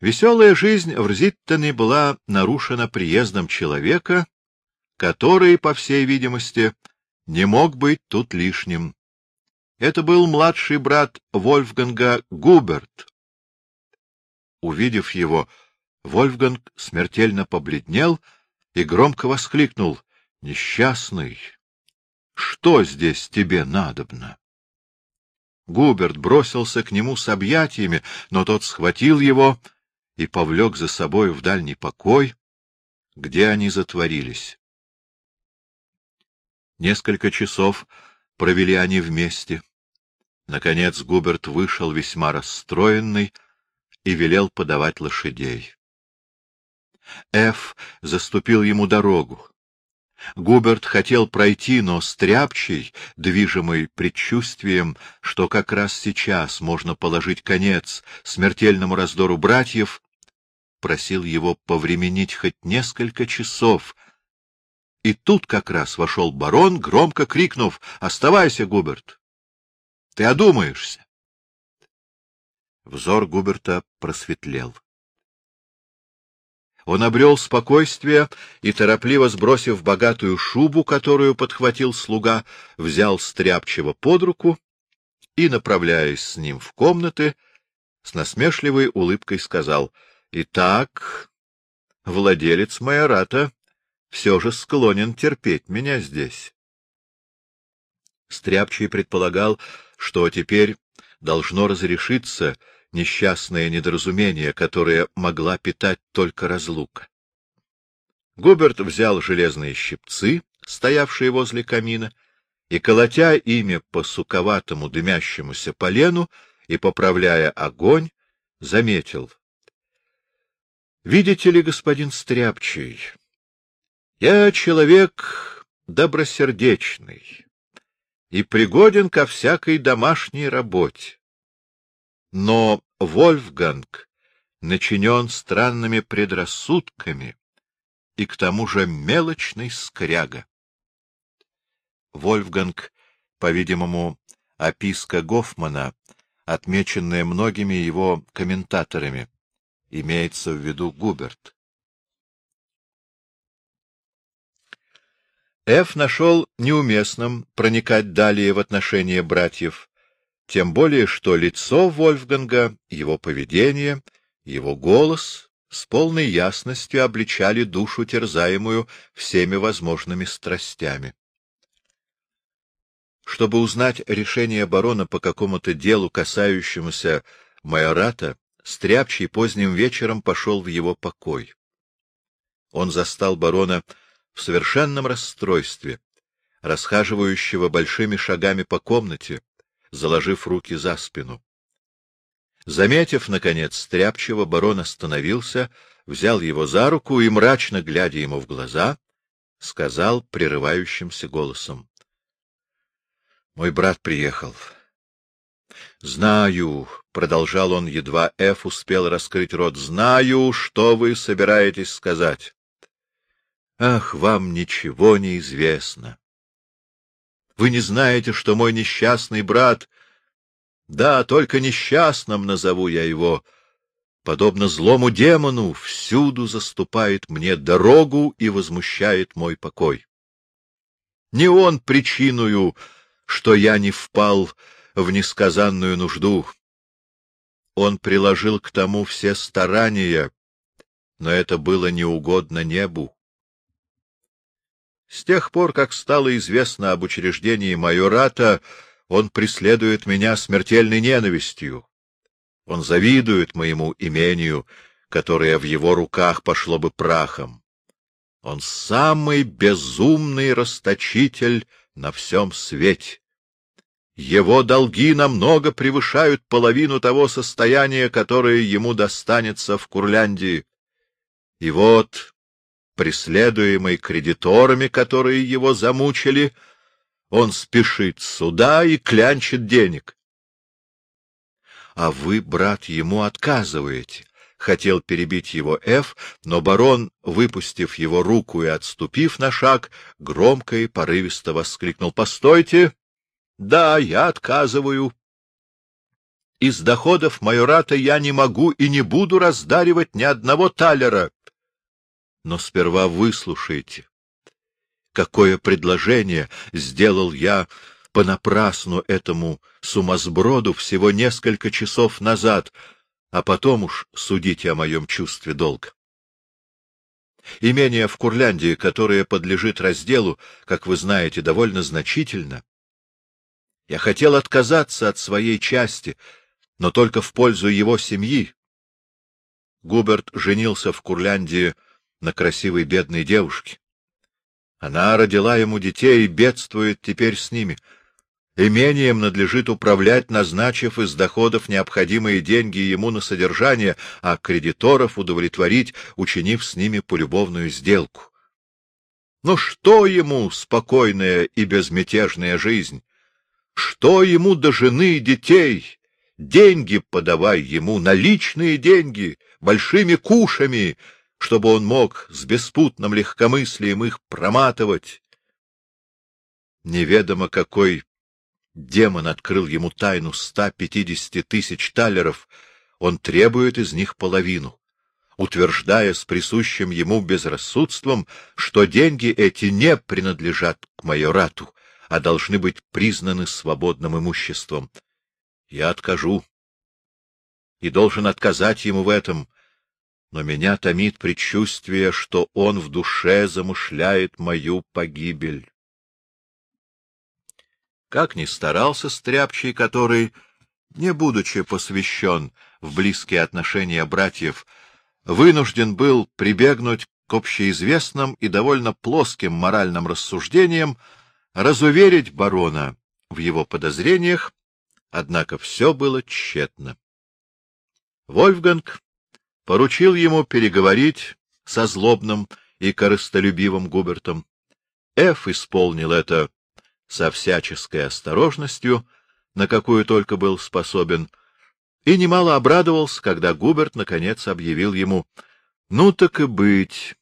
Веселая жизнь в Рзиттоне была нарушена приездом человека, который, по всей видимости, не мог быть тут лишним. Это был младший брат Вольфганга Губерт. Увидев его, Вольфганг смертельно побледнел и громко воскликнул. — Несчастный! Что здесь тебе надобно? Губерт бросился к нему с объятиями, но тот схватил его повлек за собой в дальний покой, где они затворились. Несколько часов провели они вместе. Наконец Губерт вышел весьма расстроенный и велел подавать лошадей. Эф заступил ему дорогу. Губерт хотел пройти, но Стряпчий, движимый предчувствием, что как раз сейчас можно положить конец смертельному раздору братьев, просил его повременить хоть несколько часов. И тут как раз вошел барон, громко крикнув «Оставайся, Губерт! Ты одумаешься!» Взор Губерта просветлел. Он обрел спокойствие и, торопливо сбросив богатую шубу, которую подхватил слуга, взял стряпчиво под руку и, направляясь с ним в комнаты, с насмешливой улыбкой сказал, — Итак, владелец майората все же склонен терпеть меня здесь. Стряпчий предполагал, что теперь должно разрешиться несчастное недоразумение, которое могла питать только разлука. Губерт взял железные щипцы, стоявшие возле камина, и, колотя ими по суковатому дымящемуся полену и поправляя огонь, заметил. — Видите ли, господин Стряпчий, я человек добросердечный и пригоден ко всякой домашней работе. Но Вольфганг начинен странными предрассудками и к тому же мелочный скряга. Вольфганг, по-видимому, описка Гофмана, отмеченная многими его комментаторами, имеется в виду Губерт. Ф. нашел неуместным проникать далее в отношения братьев, тем более, что лицо Вольфганга, его поведение, его голос с полной ясностью обличали душу, терзаемую всеми возможными страстями. Чтобы узнать решение барона по какому-то делу, касающемуся майората, Стряпчий поздним вечером пошел в его покой. Он застал барона в совершенном расстройстве, расхаживающего большими шагами по комнате, заложив руки за спину. Заметив, наконец, стряпчиво, барон остановился, взял его за руку и, мрачно глядя ему в глаза, сказал прерывающимся голосом. — Мой брат приехал. — Знаю, — продолжал он, едва Эф успел раскрыть рот, — знаю, что вы собираетесь сказать. Ах, вам ничего не известно. Вы не знаете, что мой несчастный брат... Да, только несчастным назову я его. Подобно злому демону, всюду заступает мне дорогу и возмущает мой покой. Не он причиною, что я не впал в несказанную нужду. Он приложил к тому все старания, но это было неугодно небу. С тех пор, как стало известно об учреждении майората, он преследует меня смертельной ненавистью. Он завидует моему имению, которое в его руках пошло бы прахом. Он самый безумный расточитель на всем свете. Его долги намного превышают половину того состояния, которое ему достанется в Курляндии. И вот преследуемый кредиторами, которые его замучили, он спешит сюда и клянчит денег. — А вы, брат, ему отказываете, — хотел перебить его Ф, но барон, выпустив его руку и отступив на шаг, громко и порывисто воскликнул. — Постойте! Да, я отказываю. Из доходов майората я не могу и не буду раздаривать ни одного талера. Но сперва выслушайте, какое предложение сделал я понапрасну этому сумасброду всего несколько часов назад, а потом уж судите о моем чувстве долга. Имение в Курляндии, которое подлежит разделу, как вы знаете, довольно значительно. Я хотел отказаться от своей части, но только в пользу его семьи. Губерт женился в Курляндии на красивой бедной девушке. Она родила ему детей и бедствует теперь с ними — Имением надлежит управлять, назначив из доходов необходимые деньги ему на содержание, а кредиторов удовлетворить, учинив с ними полюбовную сделку. Но что ему спокойная и безмятежная жизнь? Что ему до жены и детей? Деньги подавай ему, наличные деньги, большими кушами, чтобы он мог с беспутным легкомыслием их проматывать. Неведомо какой Демон открыл ему тайну 150 тысяч талеров, он требует из них половину, утверждая с присущим ему безрассудством, что деньги эти не принадлежат к майорату, а должны быть признаны свободным имуществом. Я откажу и должен отказать ему в этом, но меня томит предчувствие, что он в душе замышляет мою погибель. Как ни старался Стряпчий, который, не будучи посвящен в близкие отношения братьев, вынужден был прибегнуть к общеизвестным и довольно плоским моральным рассуждениям, разуверить барона в его подозрениях, однако все было тщетно. Вольфганг поручил ему переговорить со злобным и корыстолюбивым Губертом. Эф исполнил это со всяческой осторожностью, на какую только был способен, и немало обрадовался, когда Губерт наконец объявил ему, — Ну так и быть.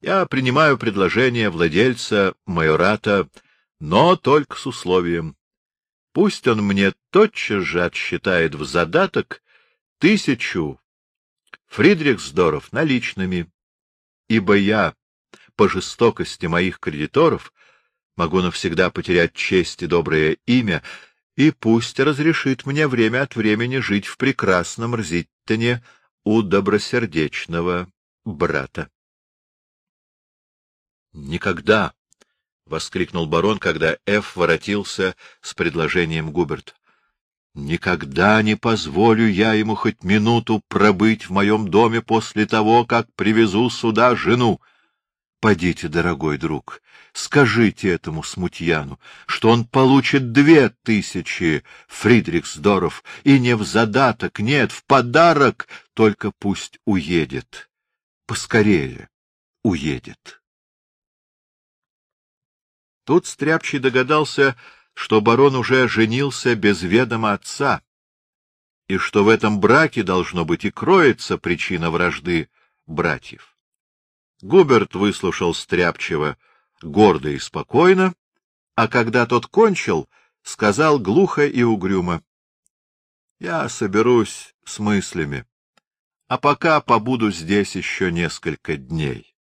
Я принимаю предложение владельца майората, но только с условием. Пусть он мне тотчас же отсчитает в задаток тысячу Фридрихсдоров наличными, ибо я, по жестокости моих кредиторов, могу навсегда потерять честь и доброе имя, и пусть разрешит мне время от времени жить в прекрасном Рзиттоне у добросердечного брата. «Никогда!» — воскликнул барон, когда Эф воротился с предложением Губерт. «Никогда не позволю я ему хоть минуту пробыть в моем доме после того, как привезу сюда жену. Подите, дорогой друг, скажите этому смутьяну, что он получит две тысячи фридрихсдоров, и не в задаток, нет, в подарок, только пусть уедет. Поскорее уедет. Тут Стряпчий догадался, что барон уже женился без ведома отца, и что в этом браке, должно быть, и кроется причина вражды братьев. Губерт выслушал стряпчиво, гордо и спокойно, а когда тот кончил, сказал глухо и угрюмо. — Я соберусь с мыслями, а пока побуду здесь еще несколько дней.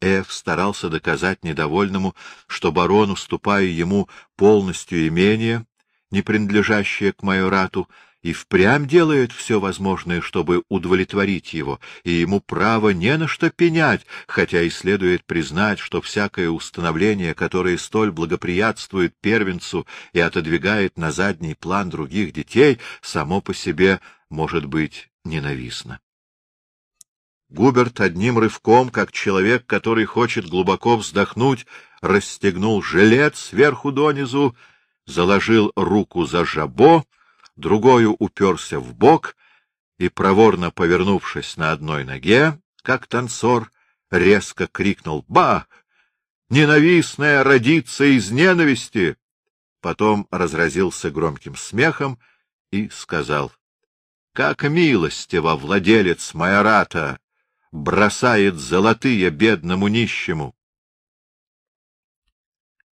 Эф старался доказать недовольному, что барон, уступая ему полностью имение, не принадлежащее к майорату, и впрямь делает все возможное, чтобы удовлетворить его, и ему право не на что пенять, хотя и следует признать, что всякое установление, которое столь благоприятствует первенцу и отодвигает на задний план других детей, само по себе может быть ненавистно. Губерт одним рывком, как человек, который хочет глубоко вздохнуть, расстегнул жилет сверху донизу, заложил руку за жабо, другою уперся в бок и, проворно повернувшись на одной ноге, как танцор, резко крикнул «Ба! Ненавистная родится из ненависти!» Потом разразился громким смехом и сказал «Как милостиво владелец майората бросает золотые бедному нищему!»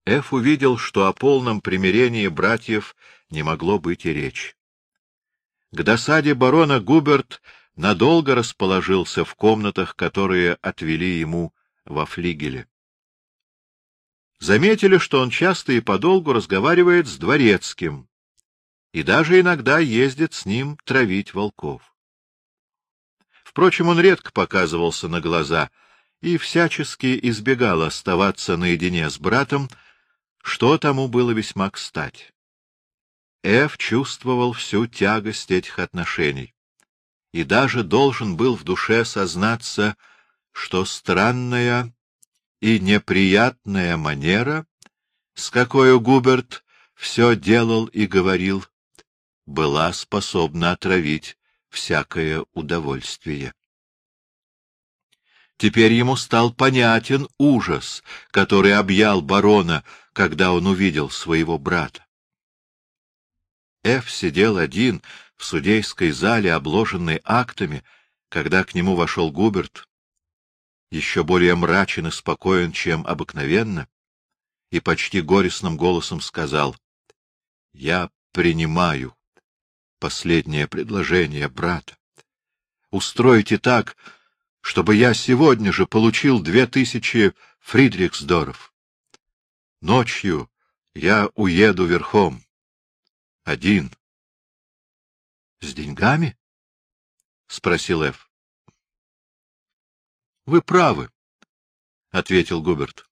Эф увидел, что о полном примирении братьев не могло быть и речи. К досаде барона Губерт надолго расположился в комнатах, которые отвели ему во флигеле. Заметили, что он часто и подолгу разговаривает с дворецким и даже иногда ездит с ним травить волков. Впрочем, он редко показывался на глаза и всячески избегал оставаться наедине с братом, что тому было весьма кстати. Эв чувствовал всю тягость этих отношений и даже должен был в душе сознаться, что странная и неприятная манера, с какой Губерт все делал и говорил, была способна отравить всякое удовольствие. Теперь ему стал понятен ужас, который объял барона, когда он увидел своего брата. Эф сидел один в судейской зале, обложенной актами, когда к нему вошел Губерт, еще более мрачен и спокоен, чем обыкновенно, и почти горестным голосом сказал, — Я принимаю последнее предложение брата. Устройте так, чтобы я сегодня же получил две тысячи фридрихсдоров. Ночью я уеду верхом. Один. — С деньгами? — спросил Эф. — Вы правы, — ответил Губерт.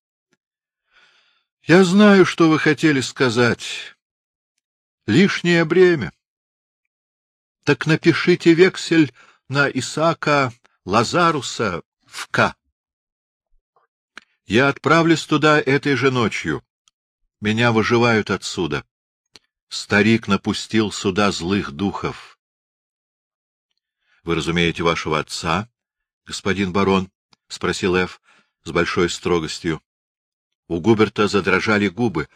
— Я знаю, что вы хотели сказать. Лишнее бремя. Так напишите вексель на Исаака Лазаруса в К. Я отправлюсь туда этой же ночью. Меня выживают отсюда. Старик напустил сюда злых духов. — Вы разумеете вашего отца, господин барон? — спросил Эф с большой строгостью. У Губерта задрожали губы.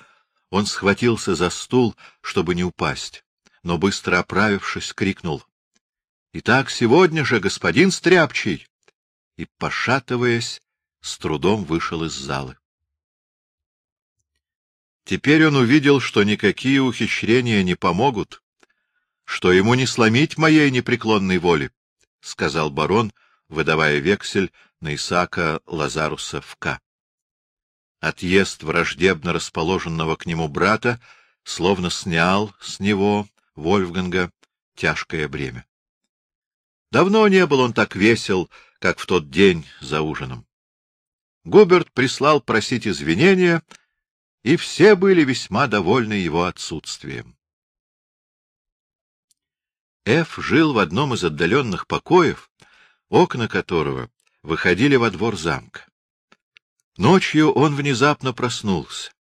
Он схватился за стул, чтобы не упасть, но, быстро оправившись, крикнул. — Итак, сегодня же, господин Стряпчий! И, пошатываясь, с трудом вышел из залы. Теперь он увидел, что никакие ухищрения не помогут, что ему не сломить моей непреклонной воли, — сказал барон, выдавая вексель на Исаака Лазаруса в К. Отъезд враждебно расположенного к нему брата словно снял с него, Вольфганга, тяжкое бремя. Давно не был он так весел, как в тот день за ужином. Губерт прислал просить извинения — и все были весьма довольны его отсутствием. Эф жил в одном из отдаленных покоев, окна которого выходили во двор замка. Ночью он внезапно проснулся.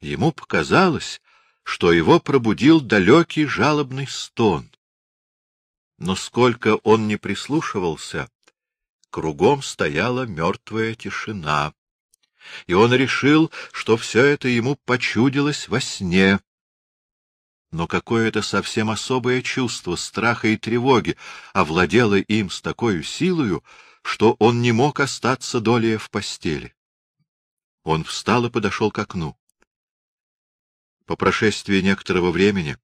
Ему показалось, что его пробудил далекий жалобный стон. Но сколько он не прислушивался, кругом стояла мертвая тишина и он решил, что все это ему почудилось во сне. Но какое-то совсем особое чувство страха и тревоги овладело им с такой силою, что он не мог остаться долее в постели. Он встал и подошел к окну. По прошествии некоторого времени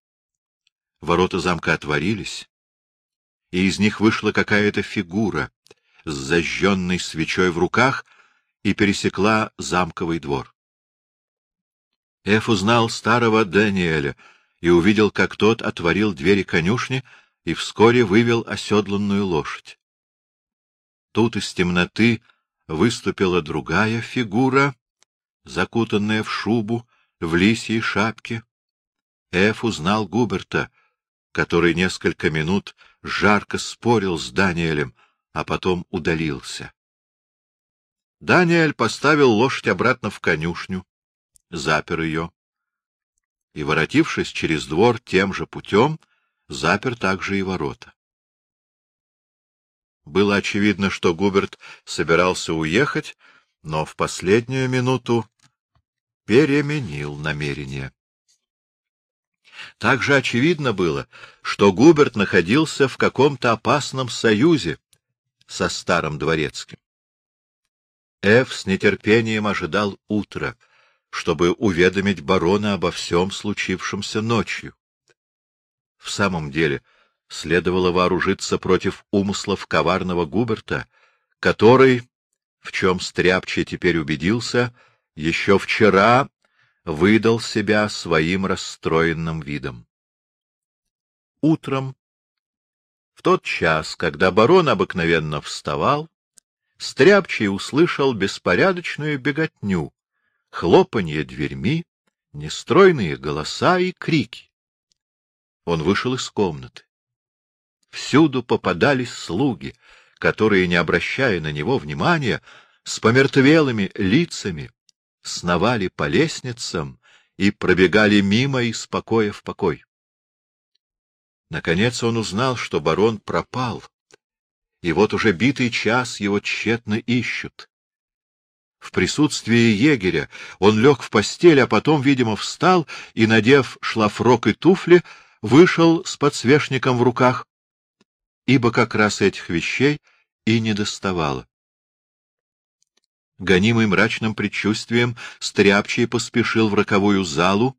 ворота замка отворились, и из них вышла какая-то фигура с зажженной свечой в руках — и пересекла замковый двор. Эф узнал старого Даниэля и увидел, как тот отворил двери конюшни и вскоре вывел оседланную лошадь. Тут из темноты выступила другая фигура, закутанная в шубу, в лисьей шапке. Эф узнал Губерта, который несколько минут жарко спорил с Даниэлем, а потом удалился. Даниэль поставил лошадь обратно в конюшню, запер ее и, воротившись через двор тем же путем, запер также и ворота. Было очевидно, что Губерт собирался уехать, но в последнюю минуту переменил намерение. Также очевидно было, что Губерт находился в каком-то опасном союзе со старым дворецким. Эф с нетерпением ожидал утра, чтобы уведомить барона обо всем случившемся ночью. В самом деле, следовало вооружиться против умыслов коварного Губерта, который, в чем Стряпчий теперь убедился, еще вчера выдал себя своим расстроенным видом. Утром, в тот час, когда барон обыкновенно вставал, Стряпчий услышал беспорядочную беготню, хлопанье дверьми, нестройные голоса и крики. Он вышел из комнаты. Всюду попадались слуги, которые, не обращая на него внимания, с помертвелыми лицами, сновали по лестницам и пробегали мимо из покоя в покой. Наконец он узнал, что барон пропал, и вот уже битый час его тщетно ищут. В присутствии егеря он лег в постель, а потом, видимо, встал и, надев шлафрок и туфли, вышел с подсвечником в руках, ибо как раз этих вещей и не доставало. Гонимый мрачным предчувствием, Стряпчий поспешил в роковую залу,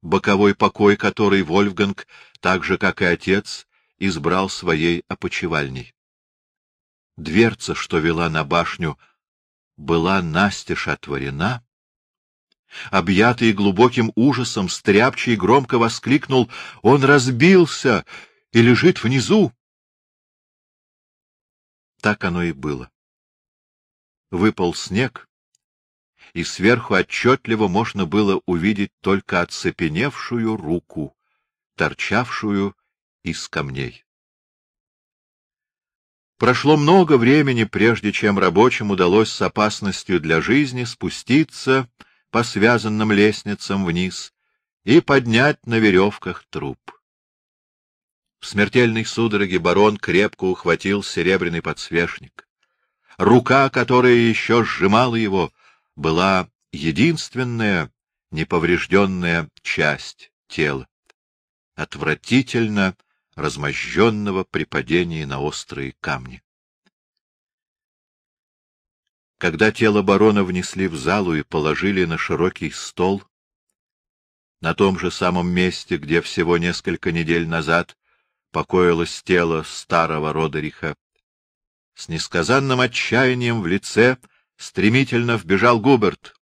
боковой покой который Вольфганг, так же, как и отец, избрал своей опочивальней. Дверца, что вела на башню, была настежь отворена. Объятый глубоким ужасом, Стряпчий громко воскликнул «Он разбился и лежит внизу!» Так оно и было выпал снег, и сверху отчетливо можно было увидеть только оцепеневшую руку, торчавшую из камней. Прошло много времени, прежде чем рабочим удалось с опасностью для жизни спуститься по связанным лестницам вниз и поднять на веревках труп. В смертельной судороге барон крепко ухватил серебряный подсвечник. Рука, которая еще сжимала его, была единственная неповрежденная часть тела, отвратительно размозженного при падении на острые камни. Когда тело барона внесли в залу и положили на широкий стол, на том же самом месте, где всего несколько недель назад покоилось тело старого Родериха, с несказанным отчаянием в лице стремительно вбежал Губерт.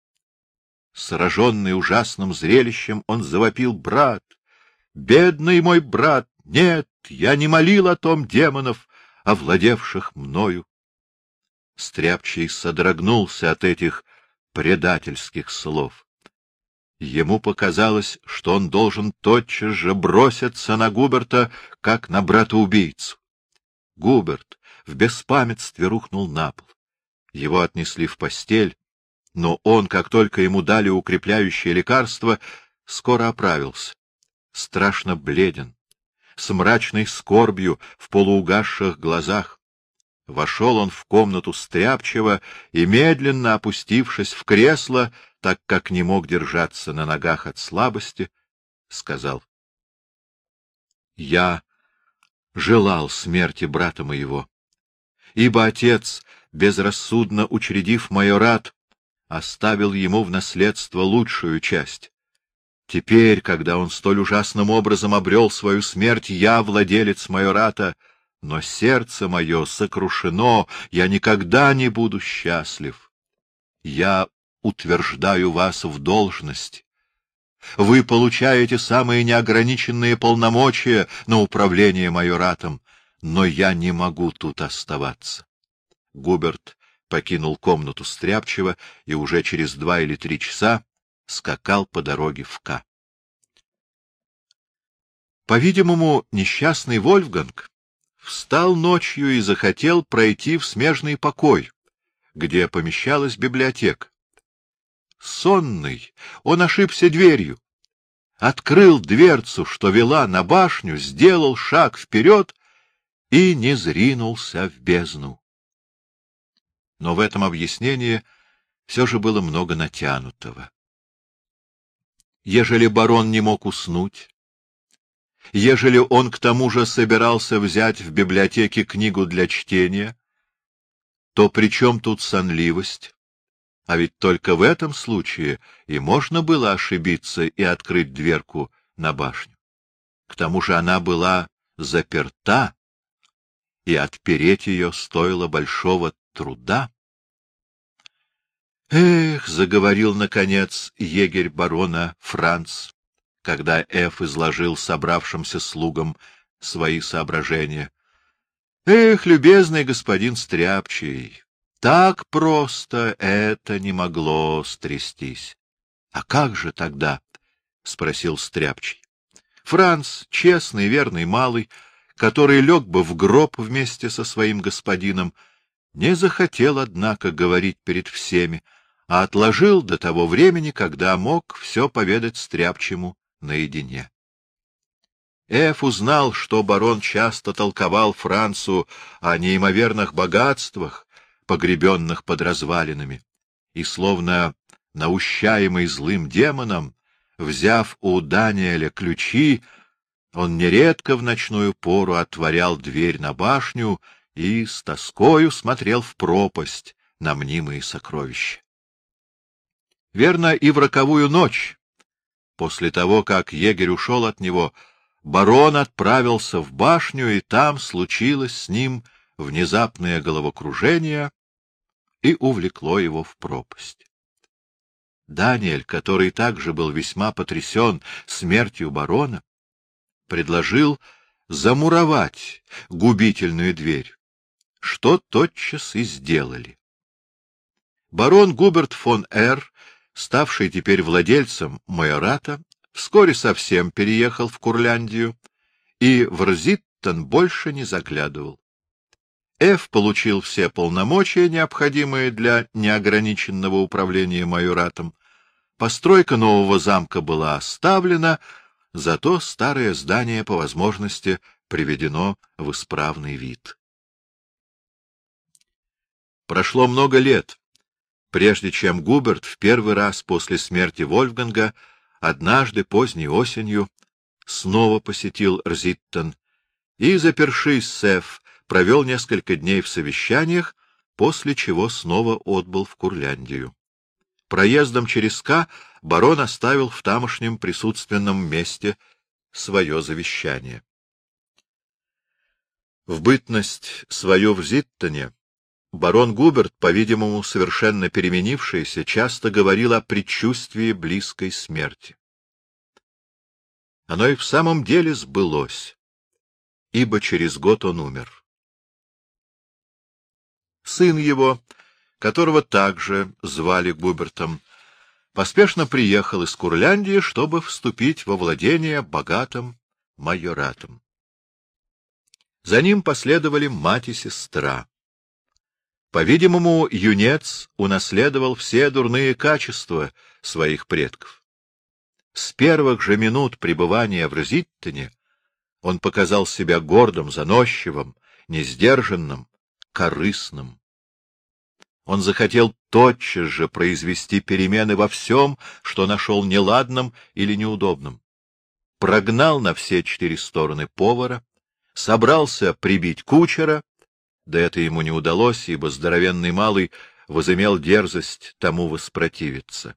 Сраженный ужасным зрелищем, он завопил брат. «Бедный мой брат! Нет, я не молил о том демонов, овладевших мною!» Стряпчий содрогнулся от этих предательских слов. Ему показалось, что он должен тотчас же броситься на Губерта, как на брата-убийцу. Губерт, в беспамятстве рухнул на пол. Его отнесли в постель, но он, как только ему дали укрепляющее лекарство, скоро оправился. Страшно бледен, с мрачной скорбью в полуугасших глазах. Вошел он в комнату стряпчиво и, медленно опустившись в кресло, так как не мог держаться на ногах от слабости, сказал. — Я желал смерти брата моего ибо отец, безрассудно учредив майорат, оставил ему в наследство лучшую часть. Теперь, когда он столь ужасным образом обрел свою смерть, я владелец майората, но сердце мое сокрушено, я никогда не буду счастлив. Я утверждаю вас в должности. Вы получаете самые неограниченные полномочия на управление майоратом но я не могу тут оставаться. Губерт покинул комнату Стряпчева и уже через два или три часа скакал по дороге в К. По-видимому, несчастный Вольфганг встал ночью и захотел пройти в смежный покой, где помещалась библиотека. Сонный, он ошибся дверью, открыл дверцу, что вела на башню, сделал шаг вперед и не зринулся в бездну. Но в этом объяснении все же было много натянутого. Ежели барон не мог уснуть, ежели он к тому же собирался взять в библиотеке книгу для чтения, то при чем тут сонливость? А ведь только в этом случае и можно было ошибиться и открыть дверку на башню. К тому же она была заперта, и отпереть ее стоило большого труда. Эх, заговорил наконец егерь барона Франц, когда Эф изложил собравшимся слугам свои соображения. Эх, любезный господин Стряпчий, так просто это не могло стрястись. — А как же тогда? — спросил Стряпчий. Франц, честный, верный малый, который лег бы в гроб вместе со своим господином, не захотел, однако, говорить перед всеми, а отложил до того времени, когда мог все поведать Стряпчему наедине. Эф узнал, что барон часто толковал Францу о неимоверных богатствах, погребенных под развалинами, и, словно наущаемый злым демоном, взяв у Даниэля ключи, он нередко в ночную пору отворял дверь на башню и с тоскою смотрел в пропасть на мнимые сокровища. Верно, и в роковую ночь, после того, как егерь ушел от него, барон отправился в башню, и там случилось с ним внезапное головокружение и увлекло его в пропасть. Даниэль, который также был весьма потрясен смертью барона, предложил замуровать губительную дверь, что тотчас и сделали. Барон Губерт фон Р., ставший теперь владельцем майората, вскоре совсем переехал в Курляндию и в Рзиттон больше не заглядывал. Ф получил все полномочия, необходимые для неограниченного управления майоратом. Постройка нового замка была оставлена, зато старое здание по возможности приведено в исправный вид. Прошло много лет, прежде чем Губерт в первый раз после смерти Вольфганга однажды поздней осенью снова посетил Рзиттон и, запершись с Эф, провел несколько дней в совещаниях, после чего снова отбыл в Курляндию. Проездом через Ка барон оставил в тамошнем присутственном месте свое завещание. В бытность свою в Зиттоне барон Губерт, по-видимому, совершенно переменившийся, часто говорил о предчувствии близкой смерти. Оно и в самом деле сбылось, ибо через год он умер. Сын его, которого также звали Губертом, поспешно приехал из Курляндии, чтобы вступить во владение богатым майоратом. За ним последовали мать и сестра. По-видимому, юнец унаследовал все дурные качества своих предков. С первых же минут пребывания в Розиттоне он показал себя гордым, заносчивым, несдержанным, корыстным. Он захотел тотчас же произвести перемены во всем, что нашел неладным или неудобным. Прогнал на все четыре стороны повара, собрался прибить кучера, да это ему не удалось, ибо здоровенный малый возымел дерзость тому воспротивиться.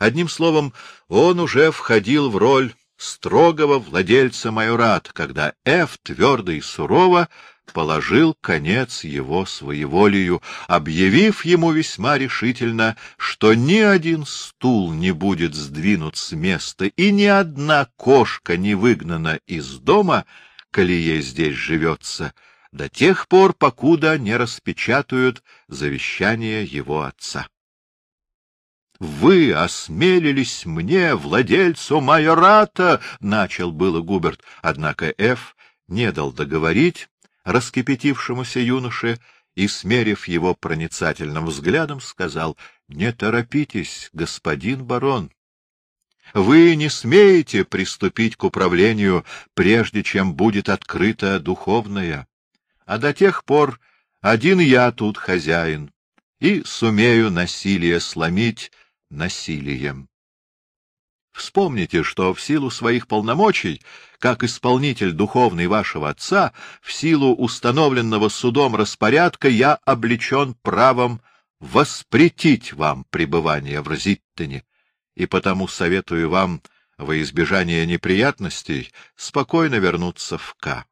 Одним словом, он уже входил в роль строгого владельца майорат, когда Эф твердо и сурово положил конец его своеволию, объявив ему весьма решительно, что ни один стул не будет сдвинут с места и ни одна кошка не выгнана из дома, коли ей здесь живется, до тех пор, покуда не распечатают завещание его отца. Вы осмелились мне, владельцу майората, — начал было Губерт, однако Ф. не дал договорить, раскипятившемуся юноше и, смерив его проницательным взглядом, сказал, — Не торопитесь, господин барон. Вы не смеете приступить к управлению, прежде чем будет открыта духовная. А до тех пор один я тут хозяин и сумею насилие сломить насилием. Вспомните, что в силу своих полномочий, как исполнитель духовный вашего отца, в силу установленного судом распорядка, я облечен правом воспретить вам пребывание в Розиттоне, и потому советую вам во избежание неприятностей спокойно вернуться в К.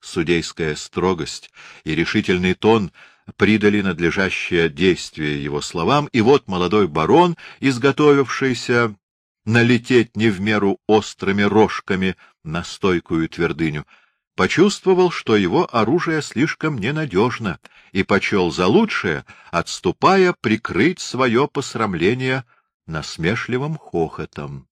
Судейская строгость и решительный тон придали надлежащее действие его словам, и вот молодой барон, изготовившийся налететь не в меру острыми рожками на стойкую твердыню, почувствовал, что его оружие слишком ненадежно, и почел за лучшее, отступая, прикрыть свое посрамление насмешливым хохотом.